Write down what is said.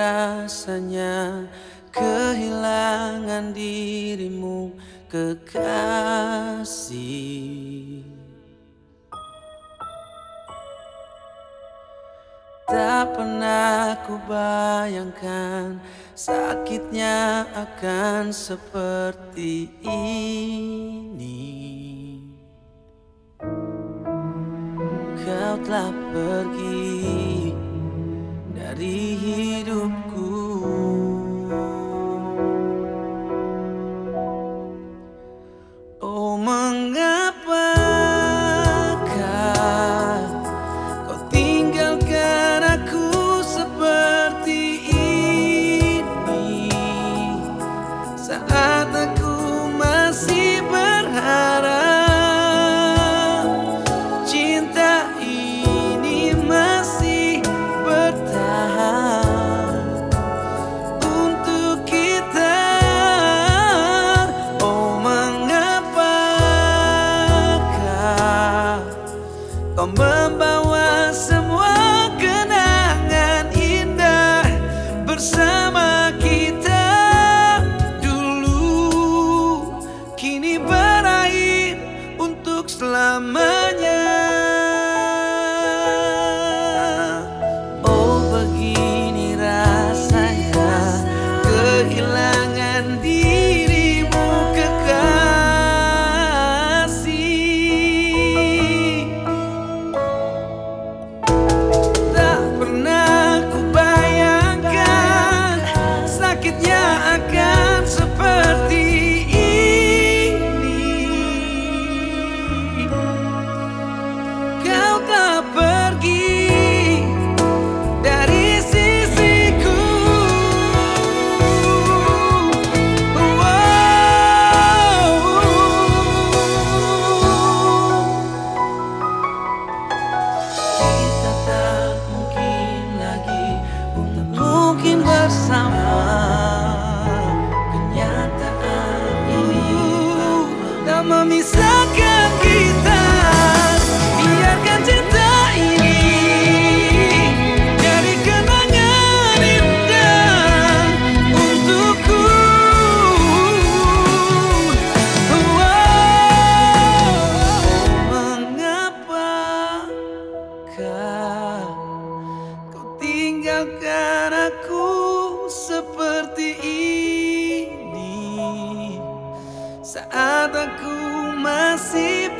rasanya kehilangan dirimu kekasih. Tak pernah ku bayangkan sakitnya akan seperti ini. Kau telah pergi. dari hidupku 我们把握 tinggalkan aku seperti ini. Saat aku masih